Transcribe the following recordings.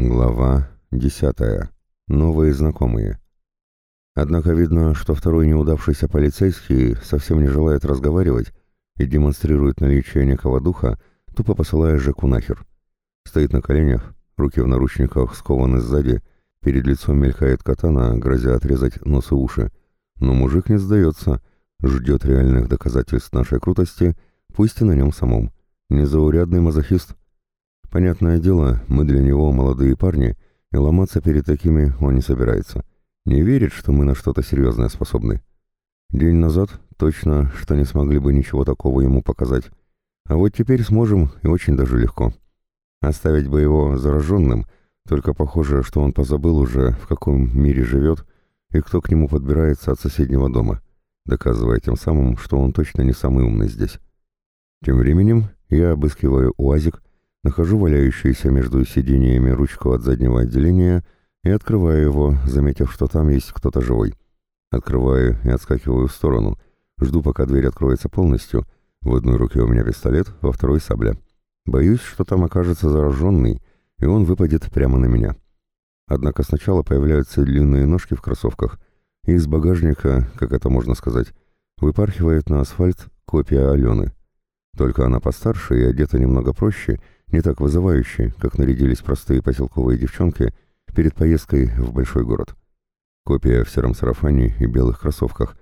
Глава 10. Новые знакомые. Однако видно, что второй неудавшийся полицейский совсем не желает разговаривать и демонстрирует наличие некого духа, тупо посылая Жеку нахер. Стоит на коленях, руки в наручниках скованы сзади, перед лицом мелькает катана, грозя отрезать нос и уши. Но мужик не сдается, ждет реальных доказательств нашей крутости, пусть и на нем самом. Незаурядный мазохист — Понятное дело, мы для него молодые парни, и ломаться перед такими он не собирается. Не верит, что мы на что-то серьезное способны. День назад точно, что не смогли бы ничего такого ему показать. А вот теперь сможем, и очень даже легко. Оставить бы его зараженным, только похоже, что он позабыл уже, в каком мире живет, и кто к нему подбирается от соседнего дома, доказывая тем самым, что он точно не самый умный здесь. Тем временем я обыскиваю УАЗик, Нахожу валяющуюся между сидениями ручку от заднего отделения и открываю его, заметив, что там есть кто-то живой. Открываю и отскакиваю в сторону. Жду, пока дверь откроется полностью. В одной руке у меня пистолет, во второй сабля. Боюсь, что там окажется зараженный, и он выпадет прямо на меня. Однако сначала появляются длинные ножки в кроссовках, и из багажника, как это можно сказать, выпархивает на асфальт копия Алены. Только она постарше и одета немного проще — не так вызывающе, как нарядились простые поселковые девчонки перед поездкой в большой город. Копия в сером сарафане и белых кроссовках.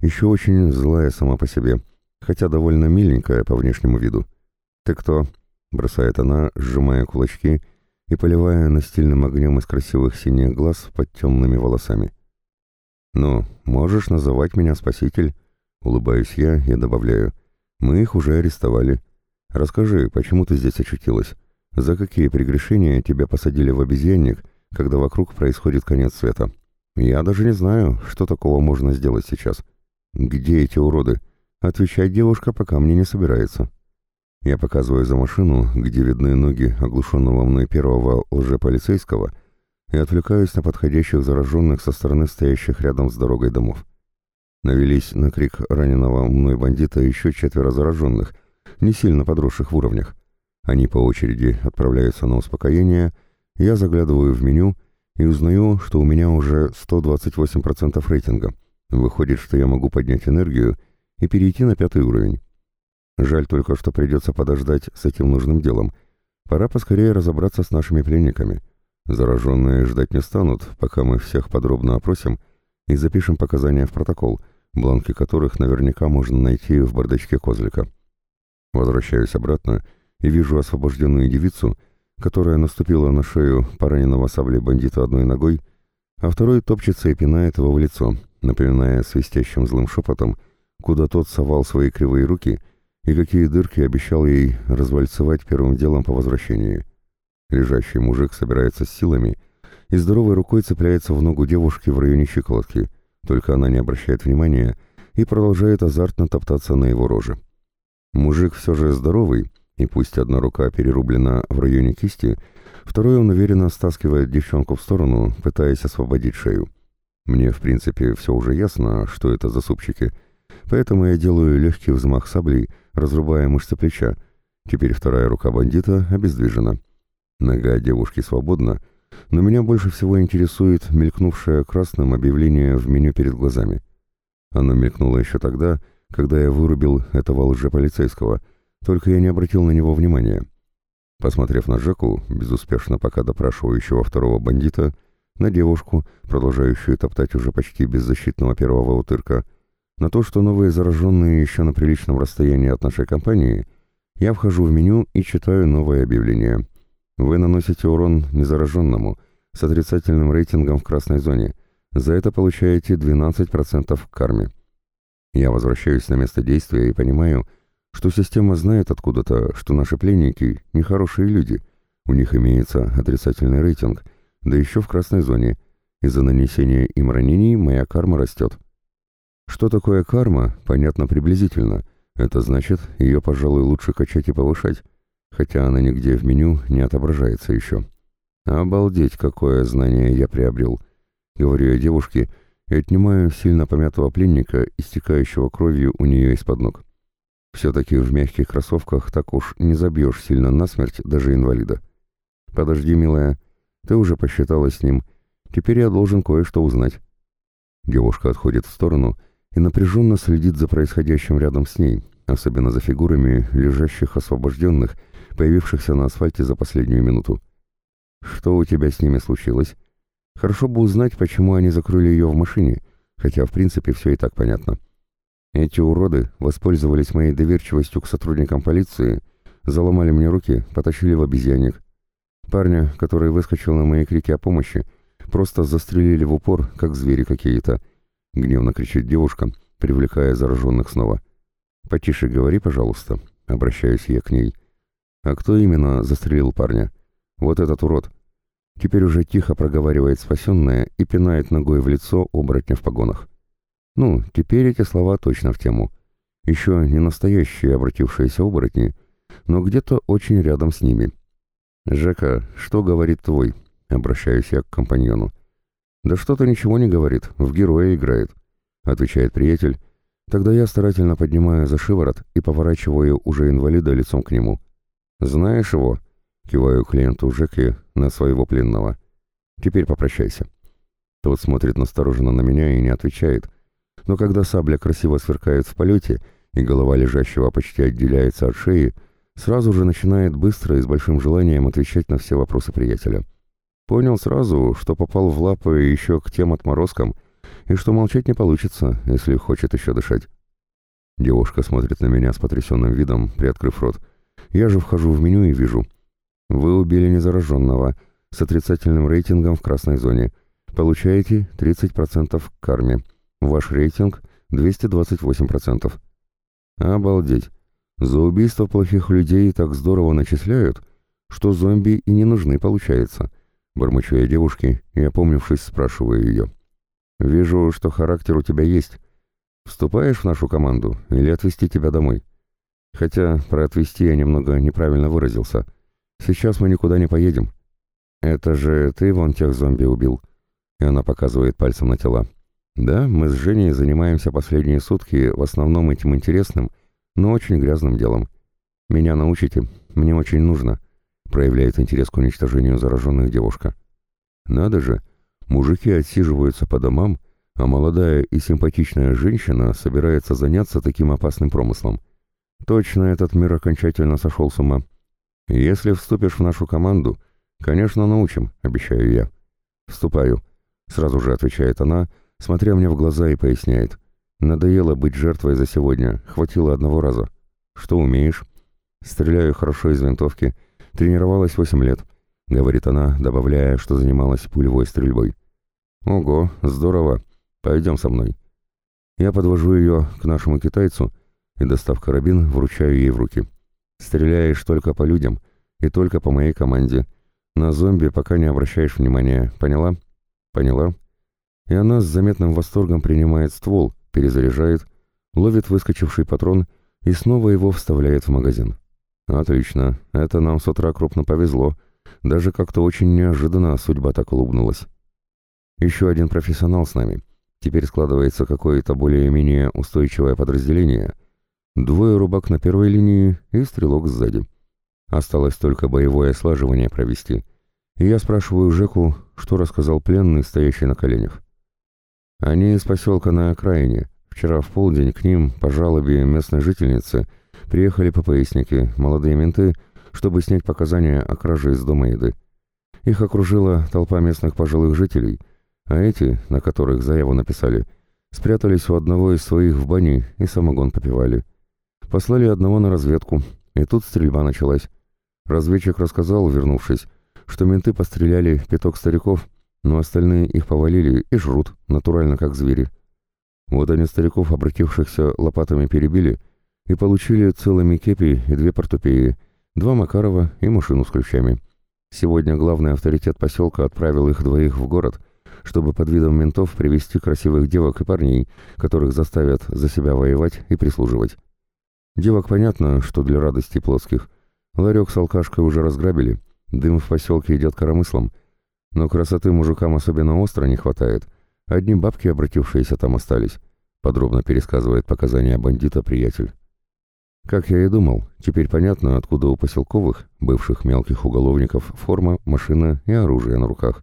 Еще очень злая сама по себе, хотя довольно миленькая по внешнему виду. «Ты кто?» — бросает она, сжимая кулачки и поливая настильным огнем из красивых синих глаз под темными волосами. «Ну, можешь называть меня спаситель?» — улыбаюсь я и добавляю. «Мы их уже арестовали». Расскажи, почему ты здесь очутилась? За какие прегрешения тебя посадили в обезьянник, когда вокруг происходит конец света? Я даже не знаю, что такого можно сделать сейчас. Где эти уроды? Отвечать девушка пока мне не собирается. Я показываю за машину, где видны ноги оглушенного мной первого лжеполицейского, и отвлекаюсь на подходящих зараженных со стороны стоящих рядом с дорогой домов. Навелись на крик раненого мной бандита еще четверо зараженных, не сильно подросших в уровнях. Они по очереди отправляются на успокоение, я заглядываю в меню и узнаю, что у меня уже 128% рейтинга. Выходит, что я могу поднять энергию и перейти на пятый уровень. Жаль только, что придется подождать с этим нужным делом. Пора поскорее разобраться с нашими пленниками. Зараженные ждать не станут, пока мы всех подробно опросим и запишем показания в протокол, бланки которых наверняка можно найти в бардачке козлика. Возвращаюсь обратно и вижу освобожденную девицу, которая наступила на шею пораненного саблей бандита одной ногой, а второй топчется и пинает его в лицо, напоминая свистящим злым шепотом, куда тот совал свои кривые руки и какие дырки обещал ей развальцевать первым делом по возвращении. Лежащий мужик собирается с силами и здоровой рукой цепляется в ногу девушки в районе щиколотки, только она не обращает внимания и продолжает азартно топтаться на его роже. Мужик все же здоровый, и пусть одна рука перерублена в районе кисти, второй он уверенно стаскивает девчонку в сторону, пытаясь освободить шею. Мне, в принципе, все уже ясно, что это за супчики, поэтому я делаю легкий взмах саблей, разрубая мышцы плеча. Теперь вторая рука бандита обездвижена. Нога девушки свободна, но меня больше всего интересует мелькнувшее красным объявление в меню перед глазами. Оно мелькнуло еще тогда, когда я вырубил этого лжеполицейского, только я не обратил на него внимания. Посмотрев на Джеку, безуспешно пока допрашивающего второго бандита, на девушку, продолжающую топтать уже почти беззащитного первого утырка, на то, что новые зараженные еще на приличном расстоянии от нашей компании, я вхожу в меню и читаю новое объявление. Вы наносите урон незараженному с отрицательным рейтингом в красной зоне. За это получаете 12% к карме. Я возвращаюсь на место действия и понимаю, что система знает откуда-то, что наши пленники — нехорошие люди. У них имеется отрицательный рейтинг, да еще в красной зоне. Из-за нанесения им ранений моя карма растет. Что такое карма, понятно приблизительно. Это значит, ее, пожалуй, лучше качать и повышать, хотя она нигде в меню не отображается еще. Обалдеть, какое знание я приобрел. Говорю я девушке — и отнимаю сильно помятого пленника, истекающего кровью у нее из-под ног. Все-таки в мягких кроссовках так уж не забьешь сильно насмерть даже инвалида. «Подожди, милая, Ты уже посчиталась с ним. Теперь я должен кое-что узнать». Девушка отходит в сторону и напряженно следит за происходящим рядом с ней, особенно за фигурами лежащих освобожденных, появившихся на асфальте за последнюю минуту. «Что у тебя с ними случилось? Хорошо бы узнать, почему они закрыли ее в машине, хотя, в принципе, все и так понятно. Эти уроды воспользовались моей доверчивостью к сотрудникам полиции, заломали мне руки, потащили в обезьянник. Парня, который выскочил на мои крики о помощи, просто застрелили в упор, как звери какие-то. Гневно кричит девушка, привлекая зараженных снова. «Потише говори, пожалуйста», — обращаюсь я к ней. «А кто именно застрелил парня?» «Вот этот урод». Теперь уже тихо проговаривает спасенная и пинает ногой в лицо оборотня в погонах. Ну, теперь эти слова точно в тему. Еще не настоящие обратившиеся оборотни, но где-то очень рядом с ними. «Жека, что говорит твой?» — обращаюсь я к компаньону. «Да что-то ничего не говорит, в героя играет», — отвечает приятель. Тогда я старательно поднимаю за шиворот и поворачиваю уже инвалида лицом к нему. «Знаешь его?» — киваю клиенту Жеки на своего пленного. «Теперь попрощайся». Тот смотрит настороженно на меня и не отвечает, но когда сабля красиво сверкает в полете, и голова лежащего почти отделяется от шеи, сразу же начинает быстро и с большим желанием отвечать на все вопросы приятеля. Понял сразу, что попал в лапы еще к тем отморозкам, и что молчать не получится, если хочет еще дышать. Девушка смотрит на меня с потрясенным видом, приоткрыв рот. Я же вхожу в меню и вижу. Вы убили незараженного с отрицательным рейтингом в красной зоне. Получаете 30% к карме. Ваш рейтинг 228%. Обалдеть. За убийство плохих людей так здорово начисляют, что зомби и не нужны, получается. Бормочу я девушке и, опомнившись, спрашиваю ее. Вижу, что характер у тебя есть. Вступаешь в нашу команду или отвезти тебя домой? Хотя про отвезти я немного неправильно выразился. Сейчас мы никуда не поедем. Это же ты вон тех зомби убил. И она показывает пальцем на тела. Да, мы с Женей занимаемся последние сутки в основном этим интересным, но очень грязным делом. Меня научите, мне очень нужно, проявляет интерес к уничтожению зараженных девушка. Надо же, мужики отсиживаются по домам, а молодая и симпатичная женщина собирается заняться таким опасным промыслом. Точно этот мир окончательно сошел с ума. Если вступишь в нашу команду, конечно, научим, обещаю я. Вступаю, сразу же отвечает она, — смотря мне в глаза и поясняет. «Надоело быть жертвой за сегодня, хватило одного раза. Что умеешь?» «Стреляю хорошо из винтовки. Тренировалась восемь лет», — говорит она, добавляя, что занималась пулевой стрельбой. «Ого, здорово. Пойдем со мной». Я подвожу ее к нашему китайцу и, достав карабин, вручаю ей в руки. «Стреляешь только по людям и только по моей команде. На зомби пока не обращаешь внимания. Поняла?» «Поняла», и она с заметным восторгом принимает ствол, перезаряжает, ловит выскочивший патрон и снова его вставляет в магазин. Отлично, это нам с утра крупно повезло, даже как-то очень неожиданно судьба так улыбнулась. Еще один профессионал с нами. Теперь складывается какое-то более-менее устойчивое подразделение. Двое рубак на первой линии и стрелок сзади. Осталось только боевое слаживание провести. И я спрашиваю Жеку, что рассказал пленный, стоящий на коленях. Они из поселка на окраине. Вчера в полдень к ним, по жалобе местной жительницы, приехали ППСники, молодые менты, чтобы снять показания о краже из дома еды. Их окружила толпа местных пожилых жителей, а эти, на которых заяву написали, спрятались у одного из своих в бане и самогон попивали. Послали одного на разведку, и тут стрельба началась. Разведчик рассказал, вернувшись, что менты постреляли пяток стариков, но остальные их повалили и жрут, натурально как звери. Вот они стариков, обратившихся лопатами, перебили и получили целыми кепи и две портупеи, два Макарова и машину с ключами. Сегодня главный авторитет поселка отправил их двоих в город, чтобы под видом ментов привести красивых девок и парней, которых заставят за себя воевать и прислуживать. Девок понятно, что для радости плотских. Ларек с алкашкой уже разграбили, дым в поселке идет коромыслом, но красоты мужикам особенно остро не хватает. Одни бабки, обратившиеся там, остались. Подробно пересказывает показания бандита приятель. Как я и думал, теперь понятно, откуда у поселковых, бывших мелких уголовников, форма, машина и оружие на руках.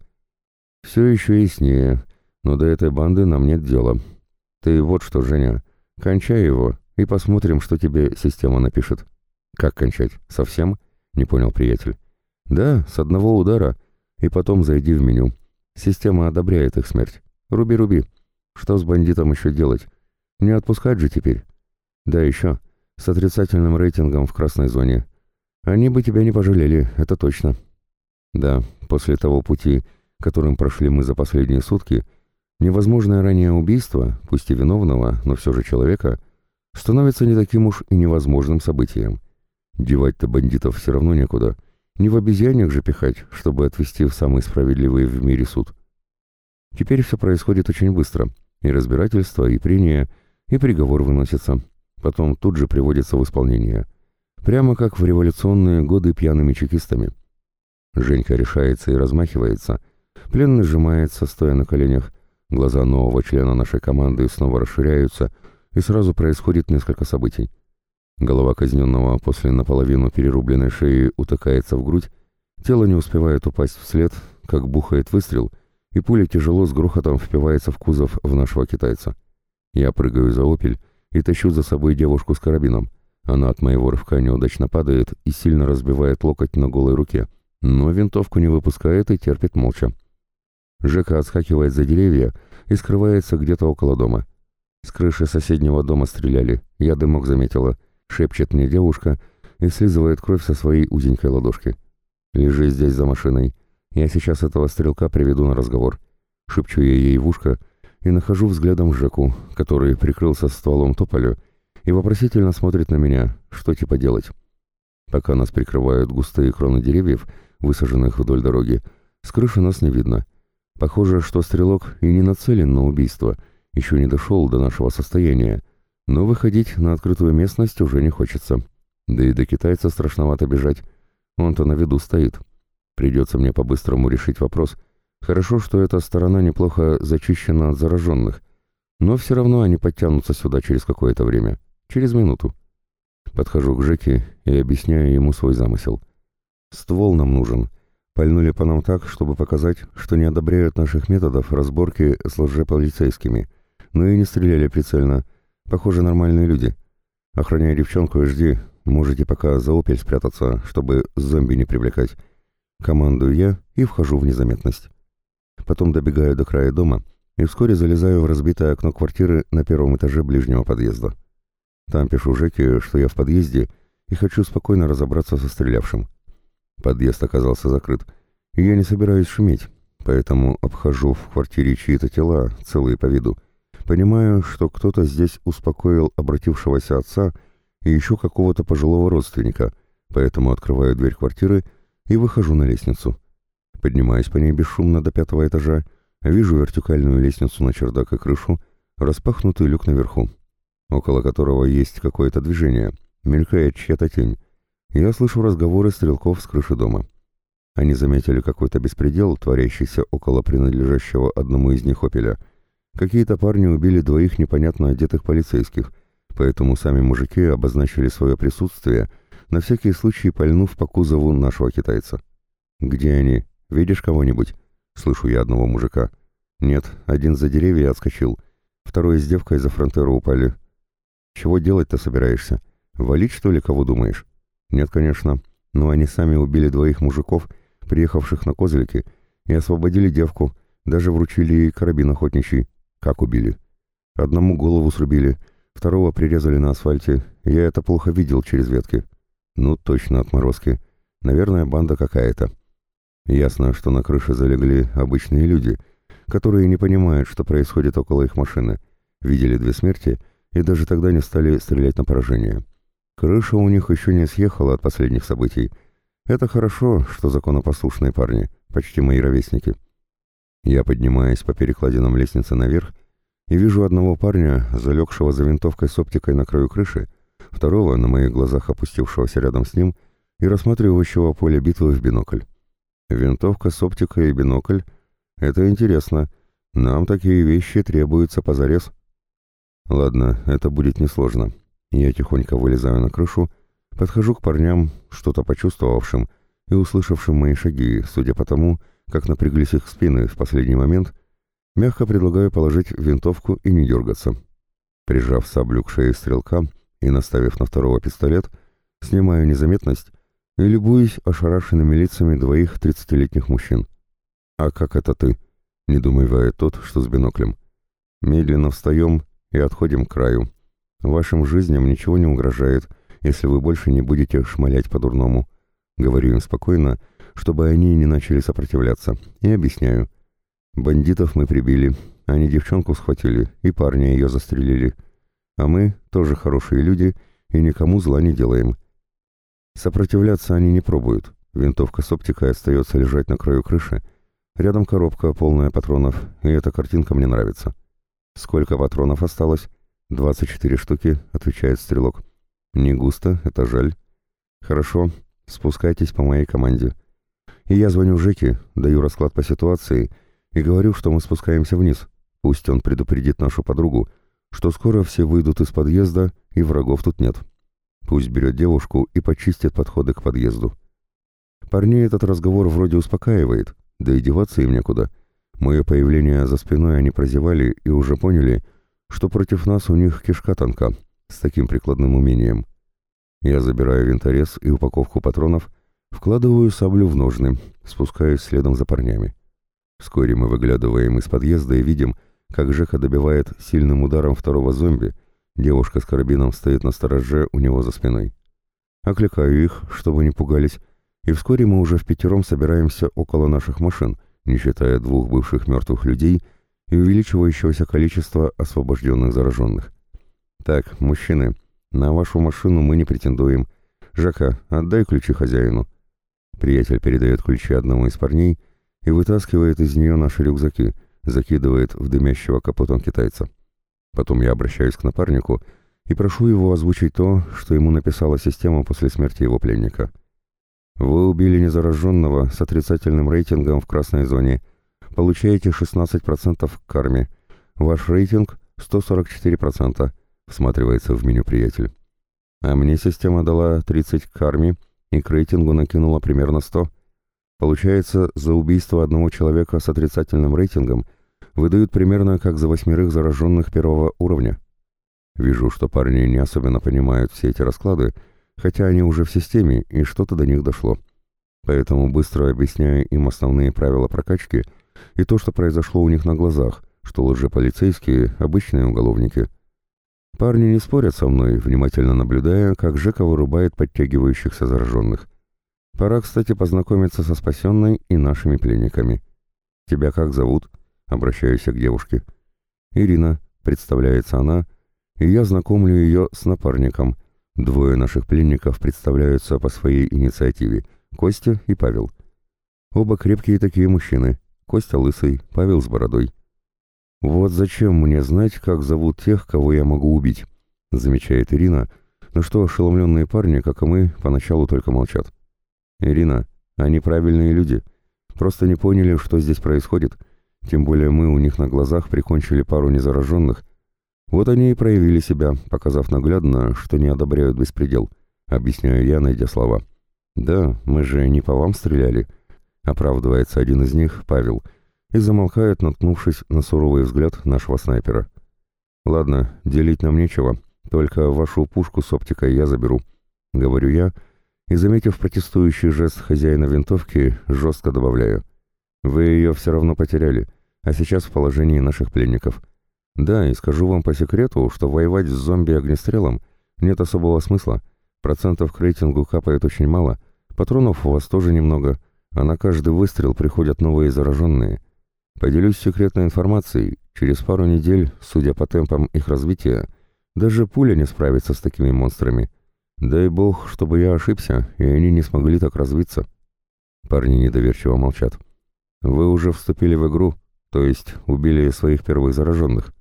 Все еще яснее, но до этой банды нам нет дела. Ты вот что, Женя, кончай его и посмотрим, что тебе система напишет. Как кончать? Совсем? Не понял приятель. Да, с одного удара, и потом зайди в меню. Система одобряет их смерть. Руби-руби. Что с бандитом еще делать? Не отпускать же теперь. Да еще, с отрицательным рейтингом в красной зоне. Они бы тебя не пожалели, это точно. Да, после того пути, которым прошли мы за последние сутки, невозможное ранее убийство, пусть и виновного, но все же человека, становится не таким уж и невозможным событием. Девать-то бандитов все равно некуда. Не в обезьянах же пихать, чтобы отвести в самый справедливый в мире суд. Теперь все происходит очень быстро. И разбирательство, и прения, и приговор выносится. Потом тут же приводится в исполнение. Прямо как в революционные годы пьяными чекистами. Женька решается и размахивается. Пленный сжимается, стоя на коленях. Глаза нового члена нашей команды снова расширяются, и сразу происходит несколько событий. Голова казненного после наполовину перерубленной шеи утыкается в грудь, тело не успевает упасть вслед, как бухает выстрел, и пуля тяжело с грохотом впивается в кузов в нашего китайца. Я прыгаю за «Опель» и тащу за собой девушку с карабином. Она от моего рывка неудачно падает и сильно разбивает локоть на голой руке, но винтовку не выпускает и терпит молча. Жека отскакивает за деревья и скрывается где-то около дома. С крыши соседнего дома стреляли, я дымок заметила. Шепчет мне девушка и слизывает кровь со своей узенькой ладошки. «Лежи здесь за машиной. Я сейчас этого стрелка приведу на разговор». Шепчу я ей в ушко и нахожу взглядом Жеку, который прикрылся стволом тополя и вопросительно смотрит на меня, что типа делать. Пока нас прикрывают густые кроны деревьев, высаженных вдоль дороги, с крыши нас не видно. Похоже, что стрелок и не нацелен на убийство, еще не дошел до нашего состояния, но выходить на открытую местность уже не хочется. Да и до китайца страшновато бежать. Он-то на виду стоит. Придется мне по-быстрому решить вопрос. Хорошо, что эта сторона неплохо зачищена от зараженных. Но все равно они подтянутся сюда через какое-то время. Через минуту. Подхожу к Жеке и объясняю ему свой замысел. Ствол нам нужен. Пальнули по нам так, чтобы показать, что не одобряют наших методов разборки с лжеполицейскими. Но и не стреляли прицельно. Похоже, нормальные люди. Охраняй девчонку и жди. Можете пока за опель спрятаться, чтобы зомби не привлекать. Командую я и вхожу в незаметность. Потом добегаю до края дома и вскоре залезаю в разбитое окно квартиры на первом этаже ближнего подъезда. Там пишу Жеке, что я в подъезде и хочу спокойно разобраться со стрелявшим. Подъезд оказался закрыт, и я не собираюсь шуметь, поэтому обхожу в квартире чьи-то тела, целые по виду. Понимаю, что кто-то здесь успокоил обратившегося отца и еще какого-то пожилого родственника, поэтому открываю дверь квартиры и выхожу на лестницу. Поднимаюсь по ней бесшумно до пятого этажа, вижу вертикальную лестницу на чердак и крышу, распахнутый люк наверху, около которого есть какое-то движение, мелькает чья-то тень. Я слышу разговоры стрелков с крыши дома. Они заметили какой-то беспредел, творящийся около принадлежащего одному из них «Опеля». Какие-то парни убили двоих непонятно одетых полицейских, поэтому сами мужики обозначили свое присутствие, на всякий случай пальнув по кузову нашего китайца. «Где они? Видишь кого-нибудь?» — слышу я одного мужика. «Нет, один за деревья отскочил, второй с девкой за фронтеру упали. Чего делать-то собираешься? Валить, что ли, кого думаешь?» «Нет, конечно, но они сами убили двоих мужиков, приехавших на козлики, и освободили девку, даже вручили ей карабин охотничий. Как убили? Одному голову срубили, второго прирезали на асфальте. Я это плохо видел через ветки. Ну, точно отморозки. Наверное, банда какая-то. Ясно, что на крыше залегли обычные люди, которые не понимают, что происходит около их машины. Видели две смерти и даже тогда не стали стрелять на поражение. Крыша у них еще не съехала от последних событий. Это хорошо, что законопослушные парни, почти мои ровесники. Я поднимаюсь по перекладинам лестницы наверх и вижу одного парня, залегшего за винтовкой с оптикой на краю крыши, второго, на моих глазах опустившегося рядом с ним, и рассматривающего поле битвы в бинокль. Винтовка с оптикой и бинокль — это интересно. Нам такие вещи требуются позарез. Ладно, это будет несложно. Я тихонько вылезаю на крышу, подхожу к парням, что-то почувствовавшим и услышавшим мои шаги, судя по тому, как напряглись их спины в последний момент, мягко предлагаю положить винтовку и не дергаться. Прижав саблю к шее стрелка и наставив на второго пистолет, снимаю незаметность и любуюсь ошарашенными лицами двоих тридцатилетних мужчин. «А как это ты?» — недумывает тот, что с биноклем. «Медленно встаем и отходим к краю. Вашим жизням ничего не угрожает, если вы больше не будете шмалять по-дурному. Говорю им спокойно, чтобы они не начали сопротивляться, и объясняю. Бандитов мы прибили, они девчонку схватили, и парня ее застрелили. А мы тоже хорошие люди и никому зла не делаем. Сопротивляться они не пробуют. Винтовка с оптикой остается лежать на краю крыши. Рядом коробка, полная патронов, и эта картинка мне нравится. Сколько патронов осталось? «Двадцать четыре штуки», — отвечает стрелок. «Не густо, это жаль». «Хорошо, спускайтесь по моей команде». И я звоню Жеке, даю расклад по ситуации и говорю, что мы спускаемся вниз. Пусть он предупредит нашу подругу, что скоро все выйдут из подъезда и врагов тут нет. Пусть берет девушку и почистит подходы к подъезду. Парней этот разговор вроде успокаивает, да и деваться им некуда. Мое появление за спиной они прозевали и уже поняли, что против нас у них кишка тонка, с таким прикладным умением. Я забираю винторез и упаковку патронов, вкладываю саблю в ножны, спускаюсь следом за парнями. Вскоре мы выглядываем из подъезда и видим, как Жека добивает сильным ударом второго зомби, девушка с карабином стоит на стороже у него за спиной. Окликаю их, чтобы не пугались, и вскоре мы уже в пятером собираемся около наших машин, не считая двух бывших мертвых людей — и увеличивающегося количества освобожденных зараженных. «Так, мужчины, на вашу машину мы не претендуем. Жака, отдай ключи хозяину». Приятель передает ключи одному из парней и вытаскивает из нее наши рюкзаки, закидывает в дымящего капотом китайца. Потом я обращаюсь к напарнику и прошу его озвучить то, что ему написала система после смерти его пленника. «Вы убили незараженного с отрицательным рейтингом в красной зоне получаете 16% к карме. Ваш рейтинг 144%, всматривается в меню приятель. А мне система дала 30 к карме и к рейтингу накинула примерно 100. Получается, за убийство одного человека с отрицательным рейтингом выдают примерно как за восьмерых зараженных первого уровня. Вижу, что парни не особенно понимают все эти расклады, хотя они уже в системе и что-то до них дошло. Поэтому быстро объясняю им основные правила прокачки – и то, что произошло у них на глазах, что лжеполицейские – обычные уголовники. Парни не спорят со мной, внимательно наблюдая, как Жека вырубает подтягивающихся зараженных. Пора, кстати, познакомиться со спасенной и нашими пленниками. «Тебя как зовут?» — обращаюсь к девушке. «Ирина», — представляется она, и я знакомлю ее с напарником. Двое наших пленников представляются по своей инициативе — Костя и Павел. Оба крепкие такие мужчины, Костя лысый, Павел с бородой. «Вот зачем мне знать, как зовут тех, кого я могу убить?» — замечает Ирина, но что ошеломленные парни, как и мы, поначалу только молчат. «Ирина, они правильные люди. Просто не поняли, что здесь происходит. Тем более мы у них на глазах прикончили пару незараженных. Вот они и проявили себя, показав наглядно, что не одобряют беспредел», — объясняю я, найдя слова. «Да, мы же не по вам стреляли». Оправдывается один из них, Павел, и замолкает, наткнувшись на суровый взгляд нашего снайпера. «Ладно, делить нам нечего, только вашу пушку с оптикой я заберу», — говорю я, и, заметив протестующий жест хозяина винтовки, жестко добавляю. «Вы ее все равно потеряли, а сейчас в положении наших пленников. Да, и скажу вам по секрету, что воевать с зомби-огнестрелом нет особого смысла. Процентов к рейтингу капает очень мало, патронов у вас тоже немного» а на каждый выстрел приходят новые зараженные. Поделюсь секретной информацией, через пару недель, судя по темпам их развития, даже пуля не справится с такими монстрами. Дай бог, чтобы я ошибся, и они не смогли так развиться. Парни недоверчиво молчат. Вы уже вступили в игру, то есть убили своих первых зараженных.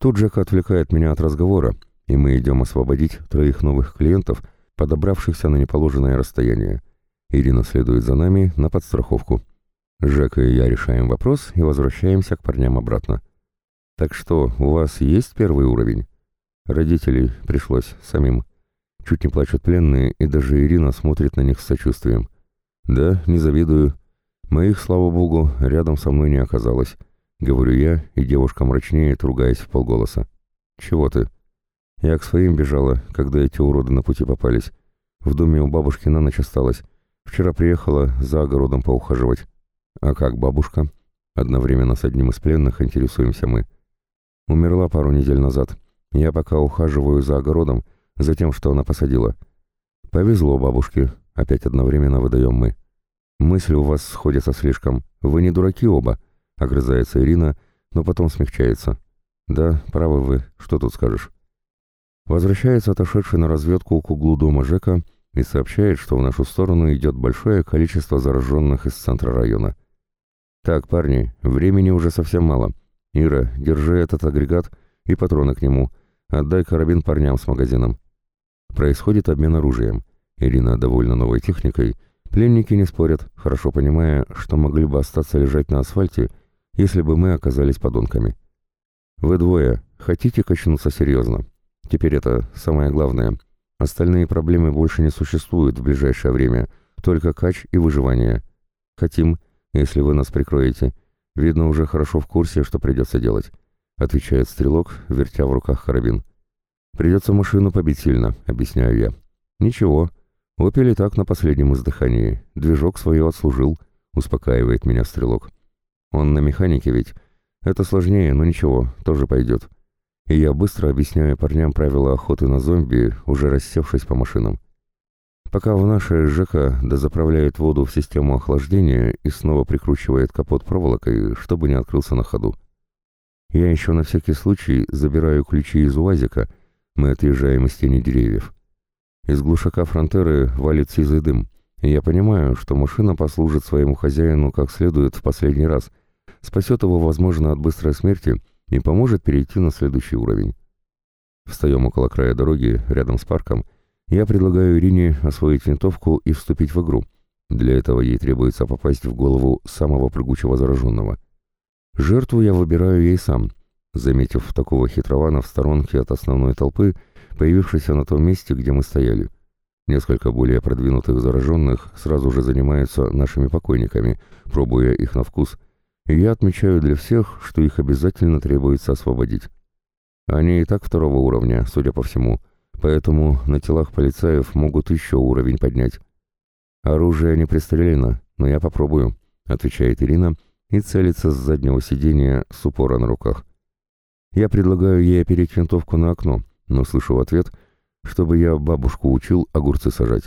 Тут Джек отвлекает меня от разговора, и мы идем освободить троих новых клиентов, подобравшихся на неположенное расстояние. Ирина следует за нами на подстраховку. Жека и я решаем вопрос и возвращаемся к парням обратно. «Так что, у вас есть первый уровень?» Родителей пришлось самим. Чуть не плачут пленные, и даже Ирина смотрит на них с сочувствием. Да, не завидую. Моих, слава богу, рядом со мной не оказалось. Говорю я, и девушка мрачнеет, ругаясь в полголоса. Чего ты? Я к своим бежала, когда эти уроды на пути попались. В доме у бабушки на ночь осталась. Вчера приехала за огородом поухаживать. А как бабушка? Одновременно с одним из пленных интересуемся мы. Умерла пару недель назад. Я пока ухаживаю за огородом, за тем, что она посадила. Повезло бабушке, опять одновременно выдаем мы. Мысли у вас сходятся слишком. Вы не дураки оба, огрызается Ирина, но потом смягчается. Да, правы вы, что тут скажешь. Возвращается отошедший на разведку к углу дома Жека и сообщает, что в нашу сторону идет большое количество зараженных из центра района. «Так, парни, времени уже совсем мало. Ира, держи этот агрегат и патроны к нему. Отдай карабин парням с магазином». Происходит обмен оружием. Ирина довольна новой техникой. Пленники не спорят, хорошо понимая, что могли бы остаться лежать на асфальте, если бы мы оказались подонками. «Вы двое. Хотите качнуться серьезно? Теперь это самое главное. Остальные проблемы больше не существуют в ближайшее время, только кач и выживание. Хотим, если вы нас прикроете. Видно, уже хорошо в курсе, что придется делать», — отвечает стрелок, вертя в руках карабин. «Придется машину побить сильно», — объясняю я. «Ничего. Опель так на последнем издыхании. Движок свое отслужил», — успокаивает меня стрелок. «Он на механике ведь. Это сложнее, но ничего, тоже пойдет». И я быстро объясняю парням правила охоты на зомби, уже рассевшись по машинам. Пока в наше ЖК дозаправляет воду в систему охлаждения и снова прикручивает капот проволокой, чтобы не открылся на ходу. Я еще на всякий случай забираю ключи из УАЗика — мы отъезжаем из тени деревьев. Из глушака фронтеры валит сизый дым, и я понимаю, что машина послужит своему хозяину как следует в последний раз, спасет его, возможно, от быстрой смерти и поможет перейти на следующий уровень. Встаем около края дороги, рядом с парком. Я предлагаю Ирине освоить винтовку и вступить в игру. Для этого ей требуется попасть в голову самого прыгучего зараженного. Жертву я выбираю ей сам — заметив такого хитрована в сторонке от основной толпы, появившейся на том месте, где мы стояли. Несколько более продвинутых зараженных сразу же занимаются нашими покойниками, пробуя их на вкус, и я отмечаю для всех, что их обязательно требуется освободить. Они и так второго уровня, судя по всему, поэтому на телах полицаев могут еще уровень поднять. «Оружие не пристрелено, но я попробую», — отвечает Ирина и целится с заднего сиденья с упора на руках. Я предлагаю ей опереть винтовку на окно, но слышу в ответ, чтобы я бабушку учил огурцы сажать.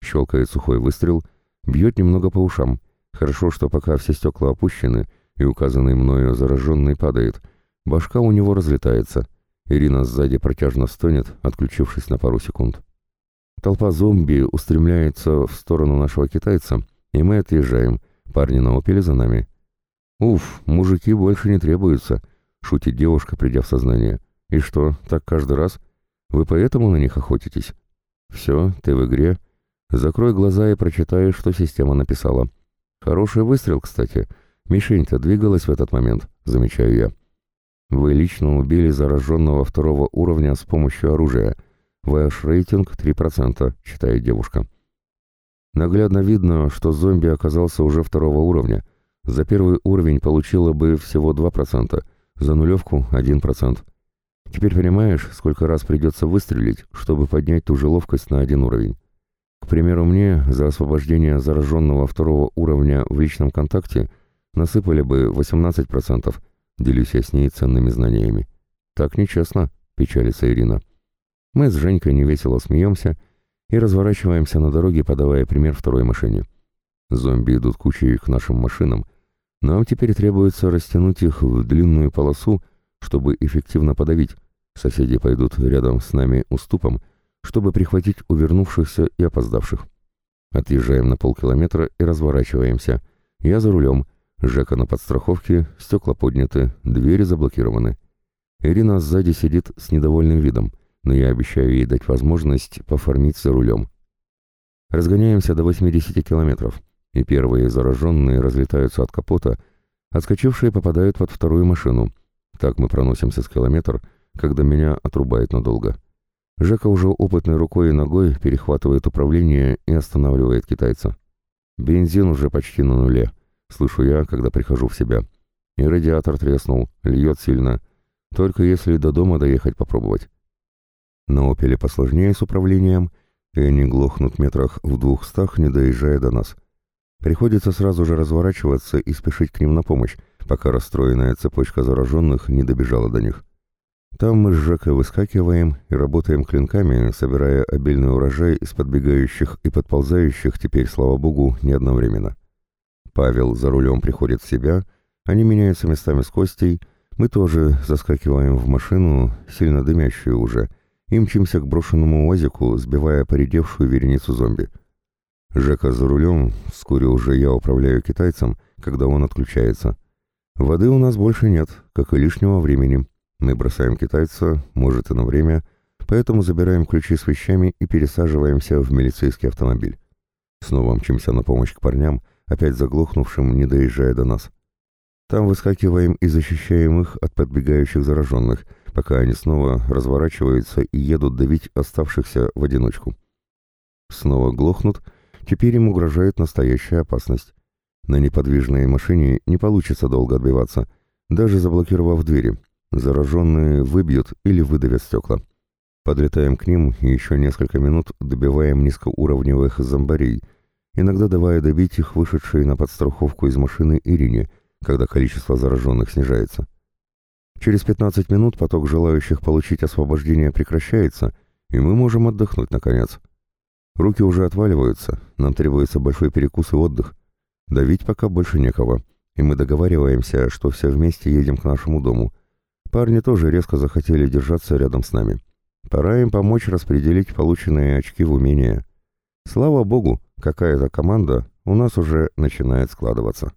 Щелкает сухой выстрел, бьет немного по ушам. Хорошо, что пока все стекла опущены, и указанный мною зараженный падает. Башка у него разлетается. Ирина сзади протяжно стонет, отключившись на пару секунд. Толпа зомби устремляется в сторону нашего китайца, и мы отъезжаем. Парни на опеле за нами. Уф, мужики больше не требуются. — шутит девушка, придя в сознание. «И что, так каждый раз? Вы поэтому на них охотитесь?» «Все, ты в игре. Закрой глаза и прочитай, что система написала. Хороший выстрел, кстати. Мишень-то двигалась в этот момент, замечаю я. Вы лично убили зараженного второго уровня с помощью оружия. Ваш рейтинг 3%, читает девушка. Наглядно видно, что зомби оказался уже второго уровня. За первый уровень получила бы всего 2%, за нулевку — один процент. Теперь понимаешь, сколько раз придется выстрелить, чтобы поднять ту же ловкость на один уровень. К примеру, мне за освобождение зараженного второго уровня в личном контакте насыпали бы 18%, делюсь я с ней ценными знаниями. Так нечестно, печалится Ирина. Мы с Женькой невесело смеемся и разворачиваемся на дороге, подавая пример второй машине. Зомби идут кучей к нашим машинам, нам теперь требуется растянуть их в длинную полосу, чтобы эффективно подавить. Соседи пойдут рядом с нами уступом, чтобы прихватить увернувшихся и опоздавших. Отъезжаем на полкилометра и разворачиваемся. Я за рулем, Жека на подстраховке, стекла подняты, двери заблокированы. Ирина сзади сидит с недовольным видом, но я обещаю ей дать возможность поформить за рулем. Разгоняемся до 80 километров и первые зараженные разлетаются от капота, отскочившие попадают под вторую машину. Так мы проносимся с километр, когда меня отрубает надолго. Жека уже опытной рукой и ногой перехватывает управление и останавливает китайца. Бензин уже почти на нуле, слышу я, когда прихожу в себя. И радиатор треснул, льет сильно. Только если до дома доехать попробовать. На «Опеле» посложнее с управлением, и они глохнут метрах в двухстах, не доезжая до нас. Приходится сразу же разворачиваться и спешить к ним на помощь, пока расстроенная цепочка зараженных не добежала до них. Там мы с Жекой выскакиваем и работаем клинками, собирая обильный урожай из подбегающих и подползающих теперь, слава богу, не одновременно. Павел за рулем приходит в себя, они меняются местами с Костей, мы тоже заскакиваем в машину, сильно дымящую уже, и мчимся к брошенному УАЗику, сбивая поредевшую вереницу зомби. Жека за рулем, вскоре уже я управляю китайцем, когда он отключается. Воды у нас больше нет, как и лишнего времени. Мы бросаем китайца, может и на время, поэтому забираем ключи с вещами и пересаживаемся в милицейский автомобиль. Снова мчимся на помощь к парням, опять заглохнувшим, не доезжая до нас. Там выскакиваем и защищаем их от подбегающих зараженных, пока они снова разворачиваются и едут давить оставшихся в одиночку. Снова глохнут, теперь им угрожает настоящая опасность. На неподвижной машине не получится долго отбиваться, даже заблокировав двери, Зараженные выбьют или выдавят стекла. Подлетаем к ним и еще несколько минут добиваем низкоуровневых зомбарей, иногда давая добить их вышедшие на подстраховку из машины Ирине, когда количество зараженных снижается. Через 15 минут поток желающих получить освобождение прекращается, и мы можем отдохнуть наконец. Руки уже отваливаются, нам требуется большой перекус и отдых. Давить пока больше некого, и мы договариваемся, что все вместе едем к нашему дому, Парни тоже резко захотели держаться рядом с нами. Пора им помочь распределить полученные очки в умения. Слава богу, какая-то команда у нас уже начинает складываться.